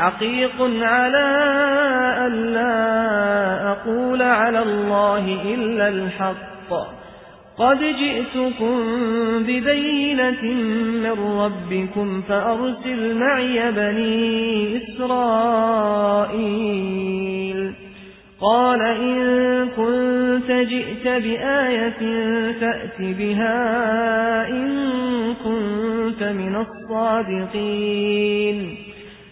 حقيق على أن لا أقول على الله إلا الحق. قد جئتكم ببينة من ربكم فأرسل معي بني إسرائيل. قال إن كنت جئت بآية فأت بها إن كنت من الصادقين.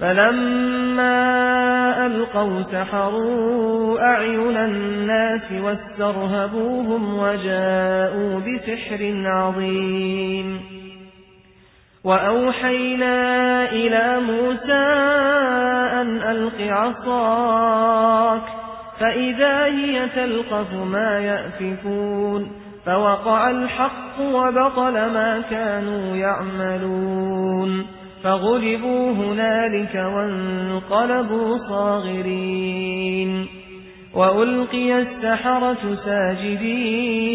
فلما ألقوا سحروا أعين الناس واسترهبوهم وجاءوا بسحر عظيم. وأوحينا إلى موسى أن ألق عصاك فإذا هي تلقف ما يأفكون. فوقع الحق وبطل ما كانوا يعملون. فغلبوا هنالك وانقلبوا صاغرين وألقي السحرة ساجدين